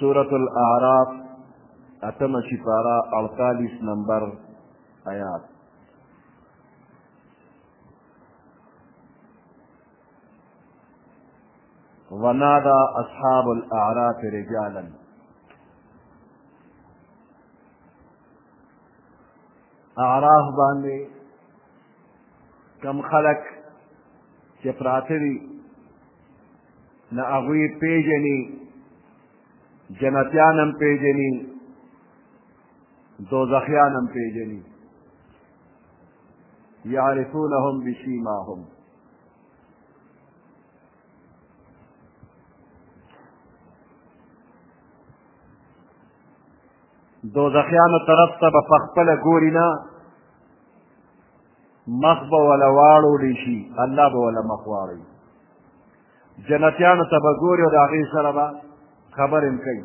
سورة الاعراف اتم شفارا اڑتالیس نمبر آیات ونادى اصحاب الاعراف رجالا اعراف باندې کم خلک چې پراته دي نه هغوی پېژني جنتیان هم پېژني دوزخیان هم پېژني یعرفونهم بسیماهم دوزخیانو طرف ته به پخپله ګوري نه مخ به ولا واړولی شي الله به ولا مخ واړوي جنتیانو ته به ګوري او د هغې سره به خبرې هم کوي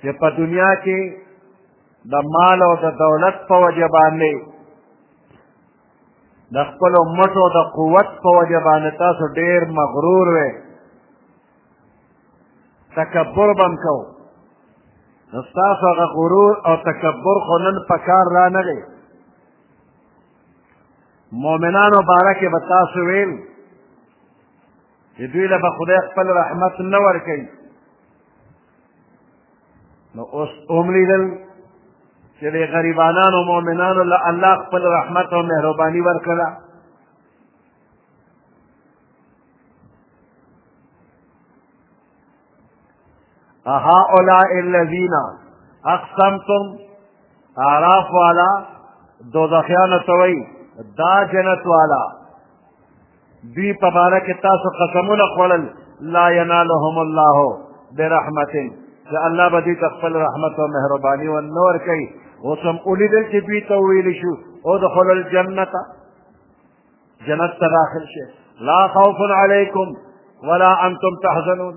چې په دنیا کې د مال او د دولت په وجه باندې د خپل مټو د قوت په وجه باندې تاسو ډیر مغرور وې تکبر بم کو نو ستاسو هغه غرور او تکبر خو نن په کار رانغی مؤمنانو باره کې به تاسو ویل چې دوی له به خدای خپل رحمت نه ورکوي نو اوس هم لیدل چې د غریبانانو مؤمنانو له الله خپل رحمت او مهرباني ورکړه اها اولا الذین اقسمتم اعراف والا دوزخیان توئی دا جنت والا دوی په باره کې تاسو قسمونه خوړل لا ینالهم الله برحمت چې الله به دوی ته خپل رحمت او مهرباني و نور کوي اوس هم ولیدل چې دوی ته وویل شو ادخل الجنت جنت ته داخل شي لا خوف علیکم ولا انتم تحزنون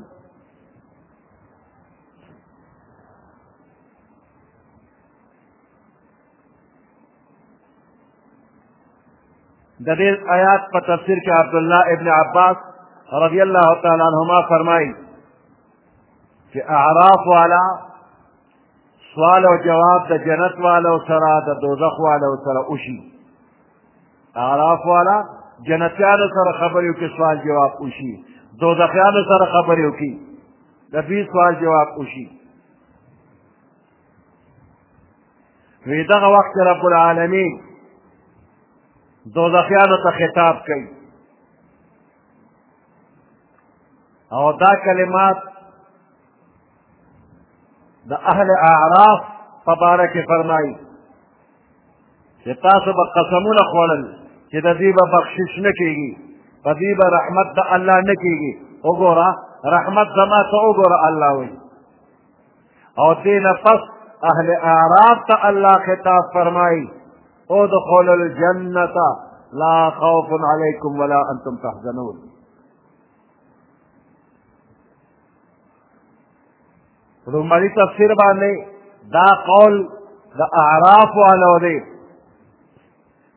د دې آیات په تفسیر کې عبد الله ابن عباس رضی الله تعالی عنهما فرمایي چې اعراف والا سوال او جواب د جنت والو سره د دوزخ والو سره وشي اعراف والا جنتیانو سره خبرې وکړي سوال جواب وشي دوزخیانو سره خبرې وکړي د دوی سوال جواب وشي وی دغه وخت کې رب العالمین دوزخیانو ته خطاب کوي او دا کلمات د اهل اعراف په باره کې فرمایي چې تاسو به قسمونه خوړل چې د دوی به بخشش نه کېږي په دوی به رحمت د الله نه کېږي وګوره رحمت زما ته وګوره الله وایي او دې نه پس اهل اعراف ته الله خطاب فرمایي ادخل الجنة لا خوف عليكم ولا أنتم تحزنون رومانی تفسیر باندې دا قول د اعراف والو دی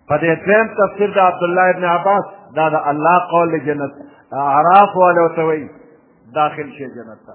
په دې دویم تفسیر د عبدالله ابن عباس دا د الله قول د جنت اعراف والو ته وایي داخل شي جنت ته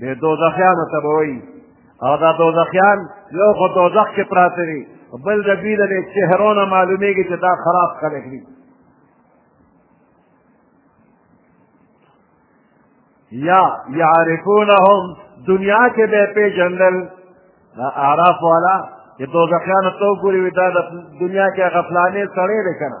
د دوزخیانو ته به وایي او دا دوزخیان یو خو دوزخ کې پراته دي بل د دوی د چهرو نه معلومېږي چې دا خراب خلک دي یا یعرفونهم دنیا کې به پیژندل دا اعراف والا چې دوزخیانو ته وګوري دا د دنیا کې غفلانې سړی دی که نه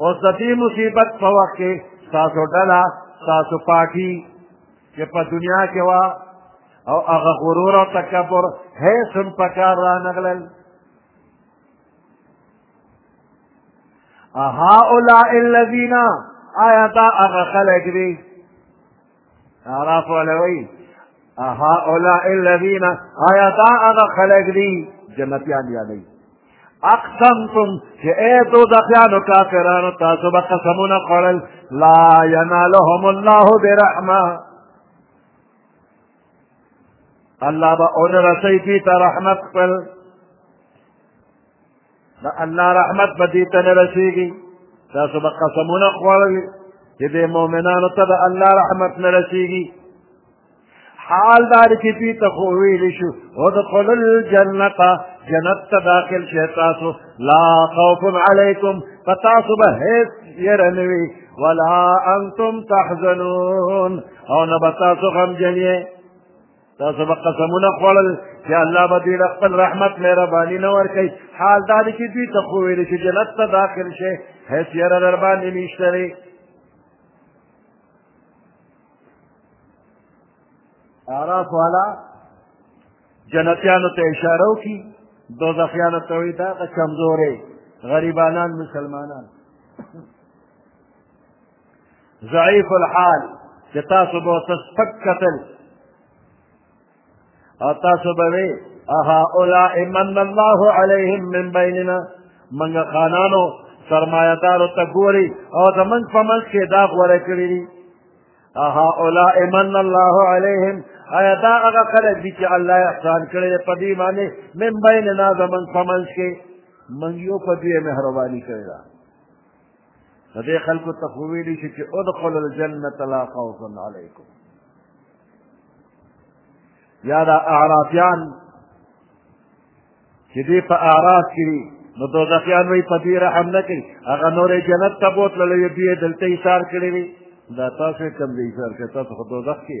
اوس د دې مصیبت په وخت کې ستاسو ډله ستاسو پاټي چې په دنیا کې وه او هغه غرور او تکبر هیڅ هم په کار رانغلل هؤلاء الذین آیا دا هغه خلک دي اعراف ولوي هؤلاء الذين آیا دا هغه خلق دي جنتیان یادوي اقسمتم چې اے دوزخیانو کافرانو تاسو به قسمونه خوړل لا ینالهم الله برحمه الله به اون رسي دي ته رحمت خپل د الله رحمت به دې ته نه رسېږي تاسو به قسمونه خوړل چې دې مؤمنانو ته د الله رحمت نه رسېږي حال دار چې دوی ته خو ویلی شو ادخلوا الجنة جنت ته داخل شئ تاسو لا خوف علیکم په تاسو به هېڅ یره نه وي ولا انتم تحزنون او نه به تاسو غمجن یې تاسو به قسمونه خوړل چې الله به دوی له خپل رحمت مهرباني نه ورکوي حال دا دی چې دوی ته خو ویلې چې جنت ته داخل شئ هېڅ یره در باندې نشته دی اعراف والا جنتیانو ته اشاره وکړي دوزخیانو ته وایي دا کمزورې غریبانان مسلمانان ضعیف الحال چې تاسو به ورته سپک کتل او تاسو به وی هؤلاء من الله علیهم من بیننا موږ خانانو سرمایهدارو ته ګوري او زموږ په منځ کې دا غوره کړي دي هؤلاء من الله علیهم ایا دا هغه خلک دي چې الله احسان کړی په دې باندې من بیننا زموږ په منځ کې موږ یو په دې مهرباني کړې ده د دې خلکو ته خو ویلی شي چې ادخلوا الجنة لا خوف علیکم یا دا اعرافیان چې دوی په اعراف کې دي نو دوزخیان وایي په دوی رحم نه کوي هغه نورې جنت ته بوتللی وي دوی یې دلته ایثار کړی وي دا تاسو یې کوم ځای ایثار کړی تاسو خو دوزخ کې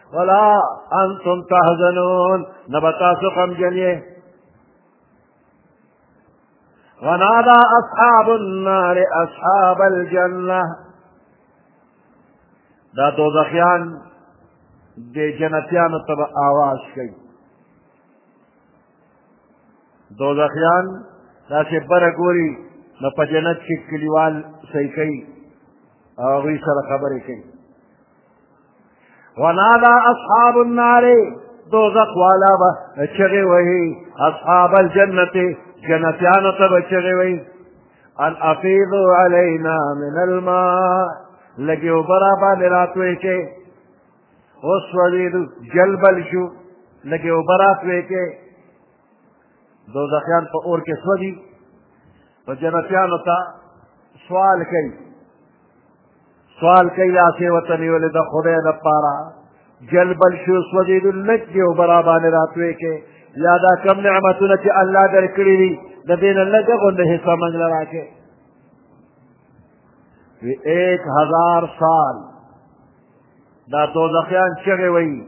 ولا انتم تحزنون نبتا سقم جنيه ونادى اصحاب النار اصحاب الجنه دا دوزخیان د جنتیانو ته به آواز کوي دوزخیان داسې بره ګوري نو په جنت کې کلیوال صحیح کوي او هغوی سره خبرې کوي ونادا اصحاب النار دوزخ والا به چغې وهي اصحاب الجنت جنتیانو ته به چغې وهي ان افیضو علینا من الماء لګي اوبه را باندې راتوی کې اوس ولیدو جلبل شو لګي اوبه راتوی کې دوزخیان په اور کې سوځي په جنتیانو ته سوال کوي سوال کوي لاسې ورته نیولې د خدای دپاره جل بل شو سوځېدو لږ دې اوبه را باندې راتوې کې یا دا کم نعمتونه چې الله درکړي دي د دې نه لږه غوندې حصه موږ له راکړې وی ایک هزار سال دا دوزخیان چغې وایي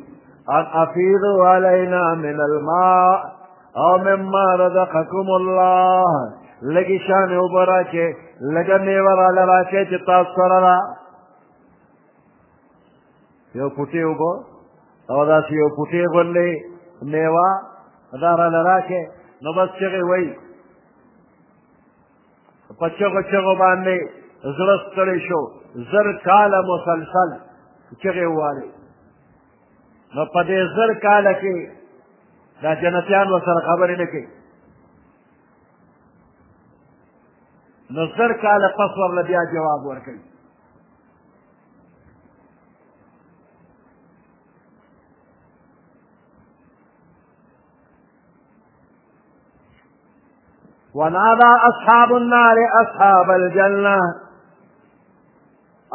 ان افیدو علینا من الماء او مما رزقکم الله لګي شان اوبه راکې لګه میوه راله راکې چې تاسو سره ده یو پوټې اوبه او داسې یو پوټې غوندې میوه دا راله راکې نو بس چغې وایي په چغو چغو باندې زړه ستړی شو زر کاله مسلسل چغې ووالې نو په دې زر کاله کې دا جنتیان ورسره خبرې نه کوي نو زر کاله پس ورله بیا جواب ورکوي ونادى أصحاب النار أصحاب الجنة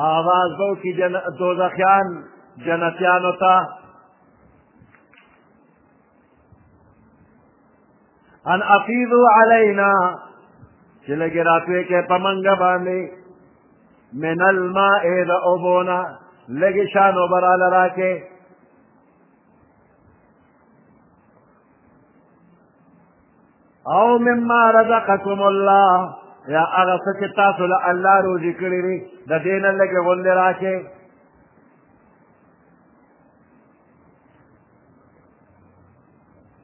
آواز بو کی جن دوزخیان جنتیانو ته ان افیضو علینا چې لږې راتوې کې په منګه باندې من الماء د اوبونه لږې شان اوبه راله راکې او مما رزقکم الله یا هغه څه چې تاسو له الله روزي کړی وي د دې نه لږې غوندې راکې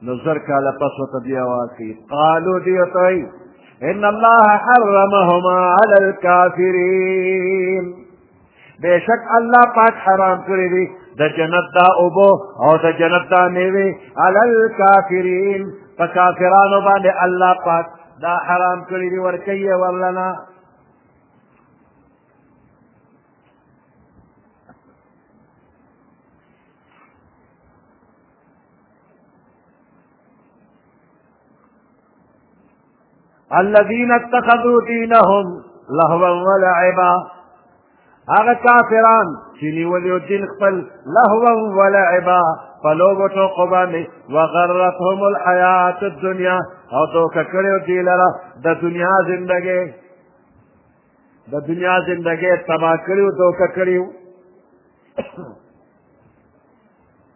نو زر کاله پس ورته بیا واکړي قالو دې ورته وایي ان الله حرمهما على الكافرين بېشک الله پاک حرام کړی دی د جنت دا اوبو او د جنت دا میوې علی الکافرین په کافرانو باندې الله پاک دا حرام کړی دی ورکوي یې ورلنه الذين اتخذوا دينهم لهوا ولعبا هغه کافران چې نیولی دین خپل لهوا ولعبا په لوبو ټوقو باندې وغرتهم الحیات الدنیا او دوکه کړی دی لره د دنیا زندګۍ د دنیا زندګۍ تبا کړی او دوکه کړی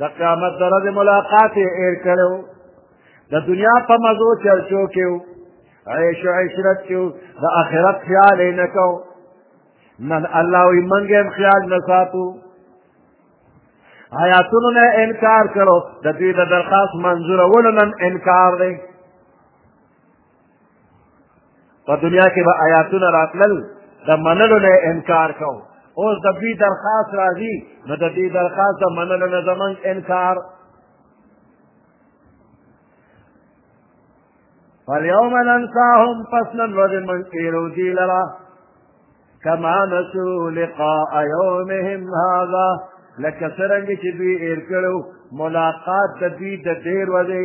د قیامت د ورځې ملاقات یې ایر کړی و د دنیا په مزو چرچو کې و عیش و عشرت کې و د آخرت خیال یې نه کو نه الله وایي موږ هم خیال نه ساتو آیاتونو نه انکار کړو د دوی د درخواست منظورولو نه انکار دی په دنیا کې به آیاتونه راتلل د منلو نه انکار کو اوس د دوی درخواست راځي نو د دوی درخواست د منلو نه زمونږ انکار فاليوم ننساهم پس نن ورځې موږ تېرو دوی لره کما نسو لقاء یومهم هذا لکه څرنګه چې دوی ایر کړو ملاقات د دوی د تېر ورځې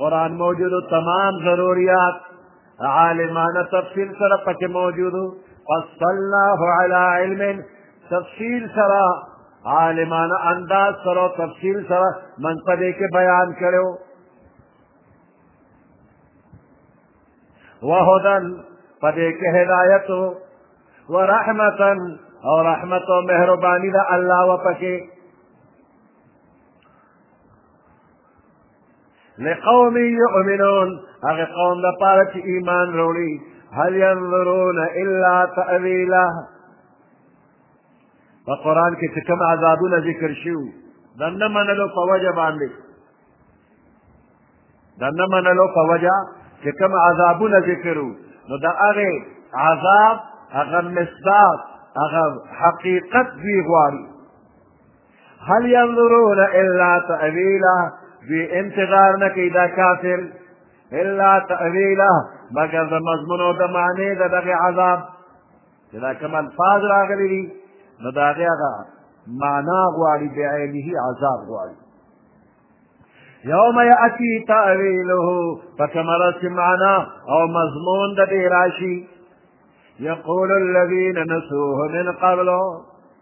قرآن موجودو تمام ضروریات عالمانه تفصیل سره پکې موجودو فصلناه علی علم تفصیل سره عالمانه انداز سره تفصیل سره من په دې کې بیان کړو وهدن په دې کې هدایت ورحمتا او رحمت او مهرباني ده الله وپکې لقوم یؤمنون هغه قوم د پاره چې ایمان وروړي هل ينظرون الا تأویله په قرآن کې چې کوم عذابونه ذکر شوي د نه منلو په وجه باندې د نه منلو په وجه چې کوم عذابونه ذکر وو نو د هغې عذاب هغه مصداق هغه حقیقت دوی غواړي هل ينظرون الا تأويلا دوی انتظار نه کوي دا کافر الا تأویلا مګر د مضمون او د معنی د دغه عذاب چې دا کوم الفاظ راغلي دي نو د هغې هغه معنا غواړي بعینه عذاب غواړي یوم یأتی تأویله په کومه ورځ چې معنا او مضمون د دې راشي یقول الذین نسوه من قبل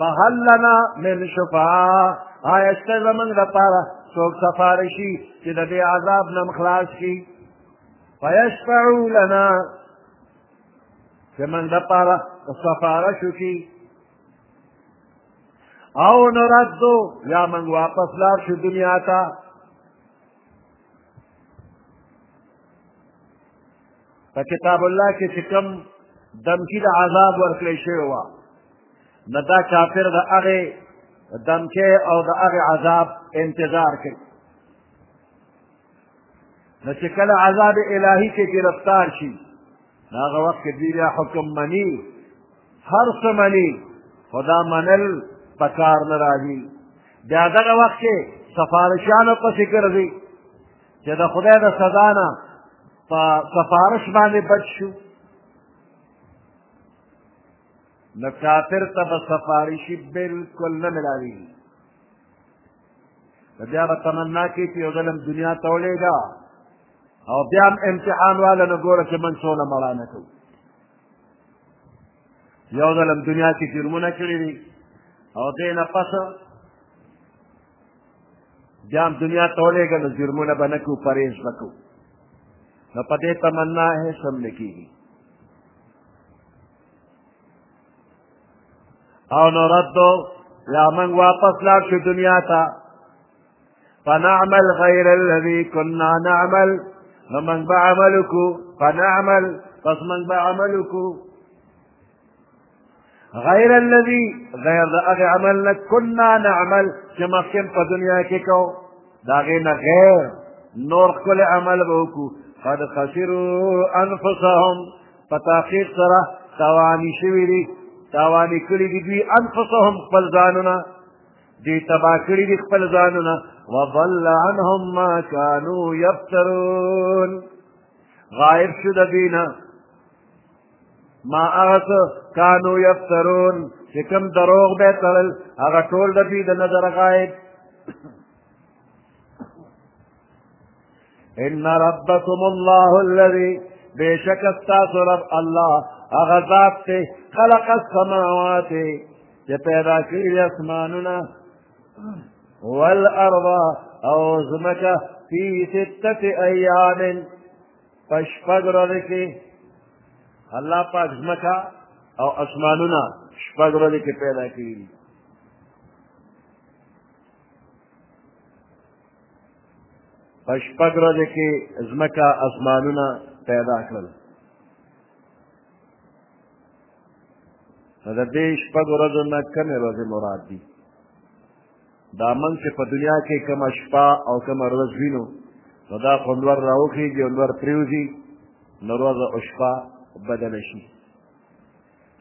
فهل لنا من شفاعه آیا شته زمونږ لپاره څوک سفارشي چې د دې عذاب نه خلاص شي فیشفعو لنا چې موږ لپاره سفارش وکړي او نردو یا موږ واپس لار شو دنیا ته په کتاب الله کې چې کوم دمکی د عذاب ورکړی شوی وه نو دا کافر د هغې دمکې او د هغې عذاب انتظار کوي نو چې کله عذاب الهي کې ګرفتار شي نو هغه وخت کې دوی بیا حکم مني هر څه مني خو دا منل په کار نه راځي بیا دغه وخت کې سفارشانو پسې ګرځي چې د خدای د سزا نه په سفارش باندې بچ شو نو کافر ته به سفارشي بلکل نه ملاویږي نو بیا به تمنا کوي چې یو ځل هم دنیا ته ولېږه او بیا هم امتحان واله نه ګوره چې من څونه مړا نه کوو یو ځل هم دنیا کې جرمونه کړي دي او دې نه پس بیا هم دنیا ته ولېږه نو جرمونه به نه کړو پرهېز به کړو نو په دې تمنا هېڅ هم نه کېږي او نو ردو یا موږ واپس لاړ شو دنیا ته فنعمل غیر الذي كنا نعمل نو موږ به عمل وکړو فنعمل پس موږ به عمل وکړو غیر الذي غیر د هغه عمل نه کنا نعمل چې مخکې په دنیا کې کو د هغې نه غیر نور ښکلی عمل به وکړو قد خسروا انفسهم په تحقیق سره تاواني شوي دي تاواني کړي دي دوی انفسهم خپل ځانونه دوی تباه کړي دي خپل ځانونه وضل عنهم ما كانوا يفترون غائب شو د دوی نه ما هغه کانو یفترون چې کوم دروغ به تړل هغه ټول د دوی د نظر غایب ان ربکم الله الذي بشک استاسو رب الله هغه ذات ته خلق السماوات چې پیدا کړی اسمانونه والارض او زمکه فی سته ایام په شپږ ورځې کې الله پاک ځمکه او اسمانونه شپږ ورځې کې پیدا کړي دي په شپږ ورځې کې ځمکه اسمانونه پیدا کړل نو د دې شپږ ورځو نه کمې ورځې مراد دي دا موږ چې په دنیا کې کومه شپه او کومه ورځ وینو نو دا خو لور راوخېږي او لور پرېوځي نو ورځ او شپه بدله شي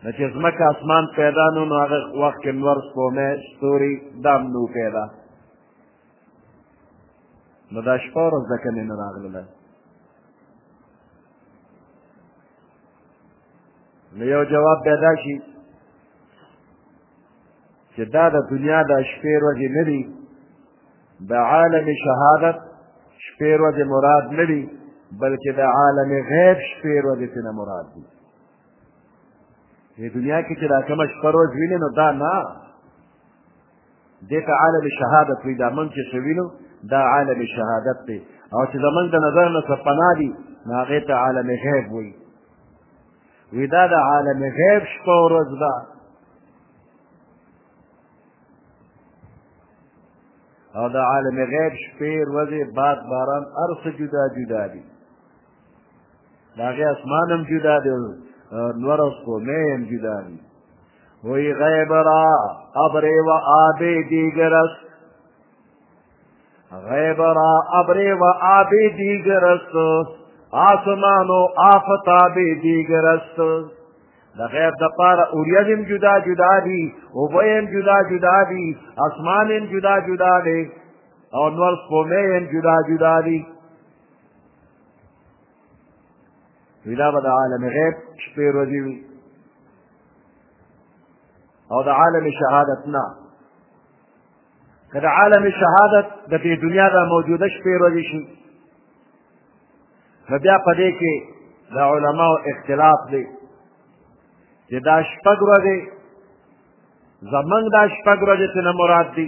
نو چې ځمکه اسمان پیدا نو نو هغه وخت کې لور سپومې ستوري دام نو پیدا نو دا شپه ورځ د کومې نه راغلله نو یو جواب پیدا شي چې دا د دنیا د شپې ورځې نه دي د عالم شهادت شپې ورځې مراد نه دي بلکې د عالم غیب شپې ورځې تېنه مراد دي دې دنیا کې چې دا کومه شپه ورځ وینې نو دا نه دې ته عالم شهادت وي دا موږ چې څه وینو دا عالم شهادت دی او چې زمونږ د نظر نه څه پناه دي نو هغې ته عالم غیب وایي وی دا د عالم غیب شپه ورځ ده او د عالم غیب شپې ورځې باد باران هر څه جدا جدا دي د هغې اسمان هم جدا دی نور او سپومې هم جدا دي وی غیب را ابرې و آبې دیګرست غیب را ابری و آبی دیگر است آسمان و آفتاب دیگر است د غیب د پاره اوریاز هم جدا جدا دي اوبه هم جدا جدا دي اسمان هم جدا جدا دی او نور سپومې هم جدا جدا دي وی دا به د عالم غیب شپې ورځې وي او د عالم شهادت نه که د عالم شهادت د دې دنیا د موجوده شپې ورځې شي نو بیا په دې کې د علماو اختلاف دی چې دا شپږ ورځې زمونږ دا شپږ ورځې څه نه مراد دي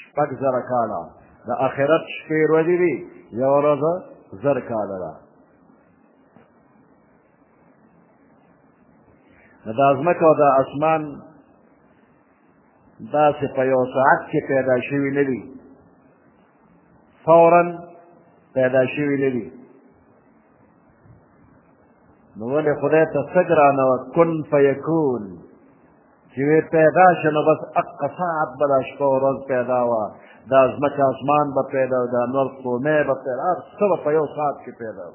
شپږ زره کاله د آخرت شپې ورځې دي یوه ورځ زر کاله ده نو دا ځمکه او دا اسمان داسې په یو ساعت کې پیدا شوي نه دي فورا پیدا شوي نه دي نو ولې خدای ته څه ګرانه وه کن فیکون چې وې پیدا شي نو بس اق ساعت به دا شپه ورځ پیدا وه دا ځمکه اسمان به پیدا و دا نور کومې به پیدا هر څه به په یو ساعت کې پیدا و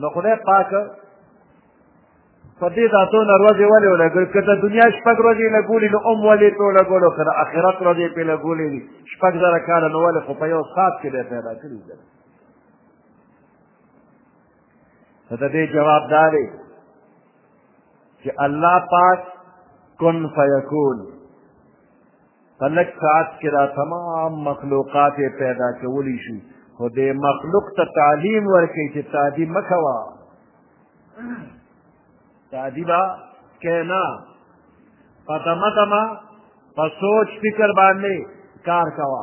نو خدای پاک په دې دا څونه ورځې ولې ولګول که د دنیا شپږ ورځې لګولي نو هم ولې پرې ولګولو که د آخرت ورځې پرې لګولې دي شپږ زره کاله نو ولې خو په یو ساعت کې دی پیدا کړي نو د دې جواب دا دی چې الله پاک کن فیکون په لږ ساعت کې دا تمام مخلوقات یې پیدا کولی شو خو دې مخلوق ته تعلیم ورکړي چې تعدي مه کوه تعدي به کې نه په دمه دمه په سوچ فکر باندې کار کوه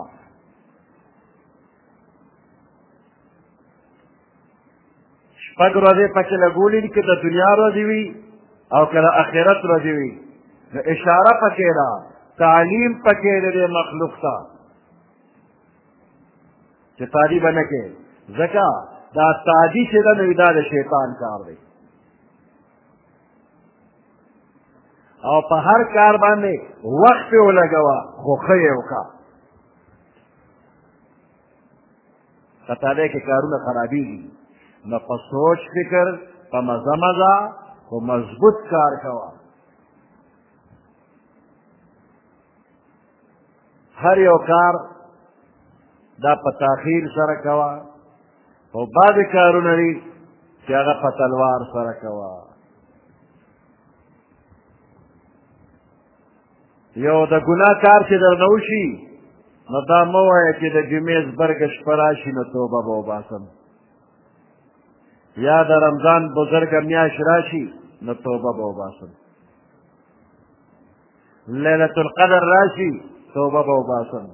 شپږ ورځې پکې لګولې دي که د دنیا ورځې وي او که د آخرت ورځې وي نو اشاره پکې ده تعلیم پکې دی دې مخلوق ته چې تعلیم نه کې ځکه دا تعدی چې ده نو دا د شیطان کار دی او په هر کار باندې وخت ولګوه خوښه یې وکړه قطاده کې کارونه خرابېږي نو په سوچ فکر په مزه مزه خو مضبوط کار کوه هر یو کار دا په تاخیر سره کوه او بعضې کارونه دي چې هغه په تلوار سره کوه یو د ګناه کار چې درنه وشي نو دا مه وایه چې د جمعې زبرګه شپه راشي نو توبه به وباسم یا د رمضان بزرګه میاشت راشي نو توبه به وباسم لیلة القدر راشي توبه به وباسم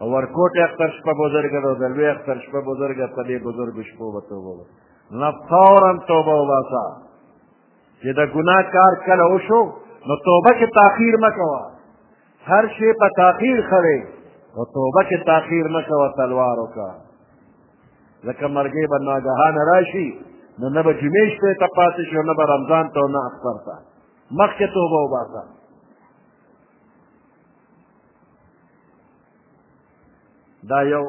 ورکوټ اختر شپه بزرګه ده د لوی اختر شپه بزرګه په دې بزرګو شپو به توبه وباسم نه فورا توبه وباسه چې د ګناه کار کله وشو نو توبه کې تاخیر مه کوه هر شی په تاخیر ښه دی خو توبه کې تاخیر مه کوه تلوار وکړه ځکه مرګې به ناګهانه راشي نو نه به جمعې شپې ته پاتې شي نه به رمضان ته او نه اختر ته مخکې توبه وباسه دا یو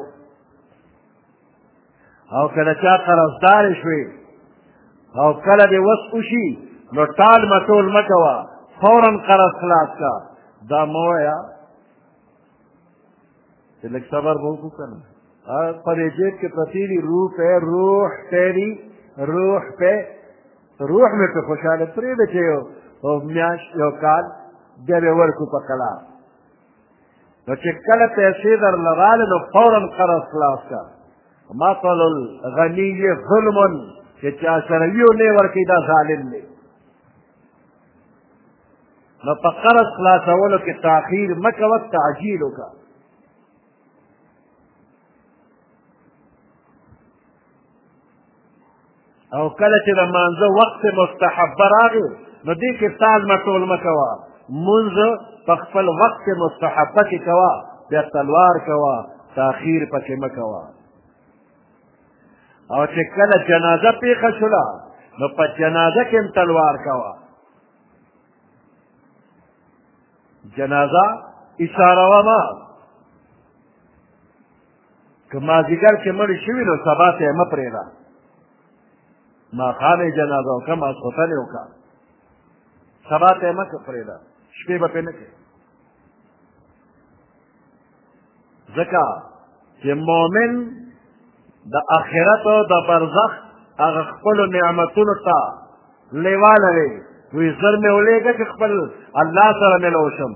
او که د چا قرضدارې شوې او کله دې وس وشي نو ټال مټول مه کوه فورا قرض خلاص کا دا مه وایه چې لږ صبر به وکړو که نه په دې جیب کې پرتې دي روح پې روح پې دي روح پې روح مې په خوشحاله پرېږده چې یو میاشت یو کال بیا به ورکړو په قلار نو چې کله پیسې در لراله نو فورا قرض خلاص کا مثل الغنی ظلم چې چا سره یو نه ورکی دا ظالم دی نو په قرض خلاصولو کې تاخیر مه کوه تعجیل وکړه او کله چې د مانځه وخت مستحب راغی نو دې کې ساز مټول مه کوه مونځ په خپل وخت مستحبه کې کوه بیا تلوار کوه تاخیر پکې مه کوه او چې کله جنازه پیښه شوله نو په جنازه کې هم تلوار کوه جنازه اشاره وه که مازیګر کې مړ شوي نو سبا ته یې مه پرېږده ماښام یې جنازه وکړه ماسخوتن یې وکړه سبا ته یې مه پرېږده شپې به پرې نه کوې ځکه چې مؤمن د آخرت او د برزخ هغه خپلو نعمتونو ته لیواله وي وی زر مې ولېږه چې خپل الله سره مې لوشم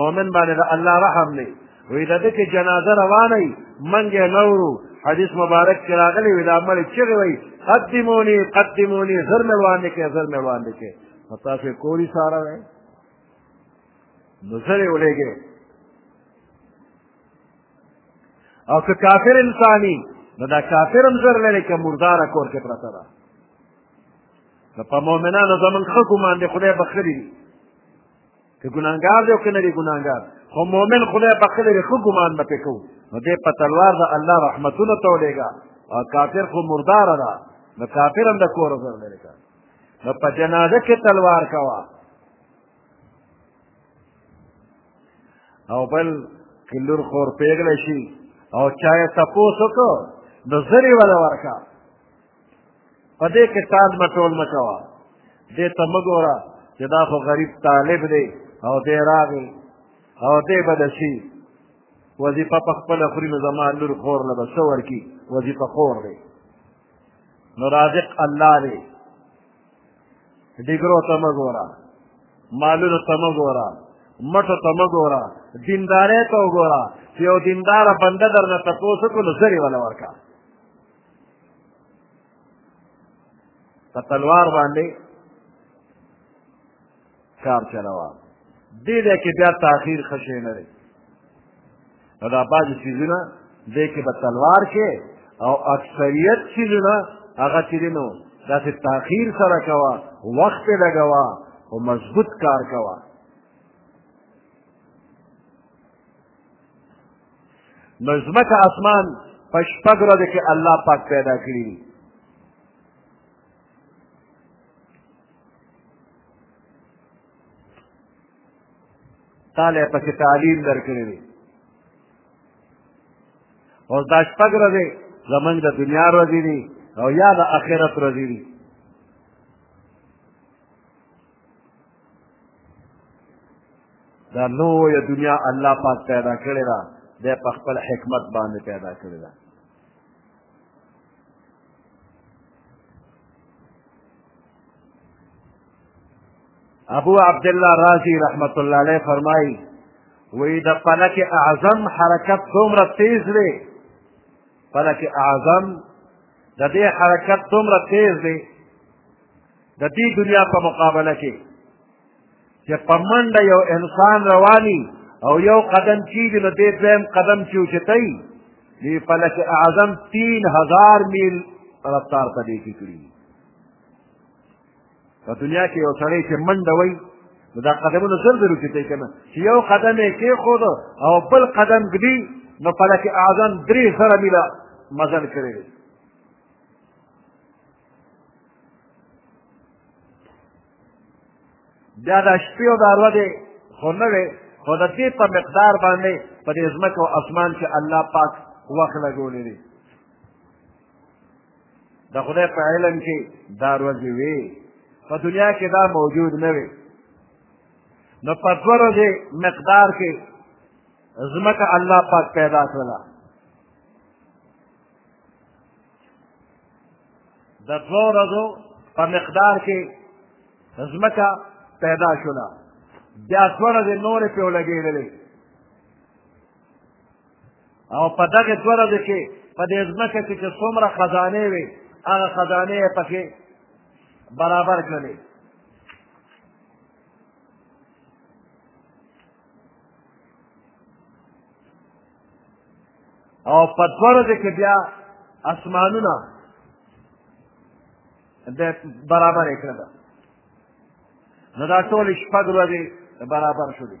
مؤمن باندې د الله رحم دی وی د ده چې جنازه روانه وي منګ یې نورو حدیث مبارک کې راغلی وي دا مړی چغې وایي قدموني قدموني زر مې وړاندې کړئ زر مې وړاندې کړئ نو تاسو یې کوري ساره وی نو زر یې ولېږې او که کافر انساني نو دا کافر هم زر لري که مرداره کور کې پرته ده نو په مؤمنانو زمونږ ښه ګمان دی خدای بخښلي دي که ګناهګار دی او که نه دی ګناهګار خو مؤمن خدای بخښلی دی ښه ګمان به پرې کوو نو دې په تلوار د الله رحمتونه ته ولېږه او کافر خو مرداره ده نو کافر هم د کوره سره لرې کړه نو په جنازه کې تلوار کوه او بل که لور خور پېغله شي او چا یې تپوس وکړو نو زر یې وله ورکړه په دې کې تاند مه ټول مه کوه دې ته مه ګوره چې دا خو غریب طالب دی او دی راغی او دی به د شي وظیفه په خپله خوري نو زما لور خور له به څه ورکړي وظیفه خور دی نو رازق الله دی ډیګرو ته مه ګوره مالونو ته مه ګوره مټو ته مه ګوره دیندارۍ ته وګوره چې یو دینداره بنده درنه تپوس وکړو نو زر یې وله ورکړه په تلوار باندې کار چلاوه دې دې کې بیا تاخير خشې نه لري دا باج سيزونه دې کې په تلوار کې او اکثریت سيزونه هغه چې نو دا چې تاخير سره کوا وخت لګوا او مضبوط کار کوا نو ځمکه اسمان په شپږ ورځو کې الله پاک پیدا کړي دي تاله پکې تعلیم درکړي دي او دا شپږ ورځې زمونږ د دنیا ورځې دي او یا د آخرت ورځې دي دا لویه دنیا الله پاک پیدا کړې ده دی په خپل حکمت باندې پیدا کړې ده ابو عبد الله رازی رحمت الله علیه فرمایي وی د فلک اعظم حرکت څومره تیز دی فلک اعظم د دې حرکت څومره تیز دی د دې دنیا په مقابله کې چې په منډه یو انسان رواني او یو قدم کیږي نو دې دویم قدم چې اوچتوي دې فلک اعظم تین هزار میل رفتار په دې کې کړي په دنیا کې یو سړی چې منډه وایي نو دا قدمونه زر زر اوچتوي که نه چې یو قدم یې کېښود او بل قدم ږدي نو فلک اعظم درې زره میله مزل کړی دی بیا دا شپې او دا ورځې خو نه وې خو د دې په مقدار باندې په دې ځمکه او اسمان کې الله پاک وخت لګولی دی د خدای په علم کې دا ورځې وې په دنیا کې دا موجود نه وې نو په دوه ورځې مقدار کې ځمکه الله پاک پیدا کړله د دوه ورځو په مقدار کې ځمکه پیدا شوله بیا دوه ورځې نورې پرې ولګېدلې او په دغې دوه ورځې کې په دې ځمکه کې چې څومره خزانې وې هغه خزانې یې پکې برابر کړلې او په دوه ورځې کې بیا اسمانونه د برابر یې کړل نو دا ټولې شپږ ورځې برابر شولې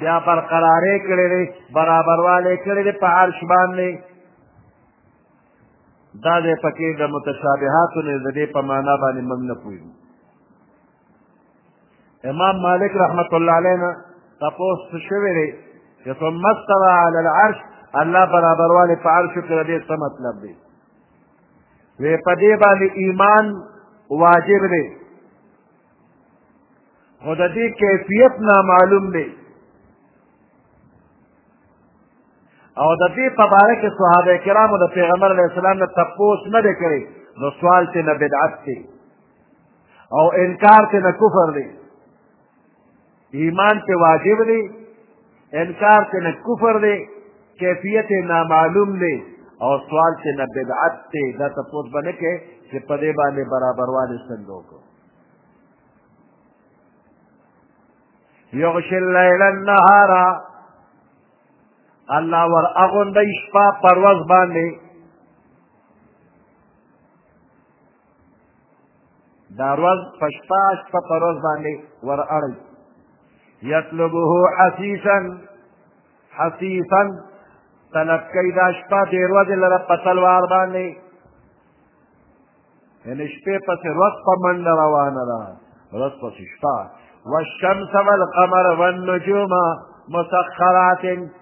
بیا برقرارې کړې دی برابروالی کړې دی په عرش باندې دا دی پکې د متشابهاتو نه د دې په معنا باندې موږ نه پوهېږو امام مالک رحمت الله علیه نه تپوس شوی دی چې ثم استوى على العرش الله برابروالی په عرش کې دی څه مطلب دی وی په دې باندې ایمان واجب دی خو د دې کیفیت نامعلوم دی او د دې په باره کې صحابه کرامو د پیغمبر علیه السلام نه تپوس نه دی کړی نو سوال ترې نه بدعت دی او انکار ترې نه کفر دی ایمان ته واجب دی انکار ته نه کفر دی کیفیت نامعلوم دی او سوال ته نه بدعت دی دا تاسو باندې کې چې په دې باندې برابرواله څنګه وکړو یغش اللیل النهار الله ور اغوندې شپه پرواز باندې دا ورځ په شپه شپه په ورځ باندې ور اړوي یطلبه حسیسا حسیسا طلب کوي دا شپه د ورځې لره په تلوار باندې یعنې شپې پسې ورځ په منډه روانه ده ورځ پسې شپه والشمس والقمر والنجوم مسخرات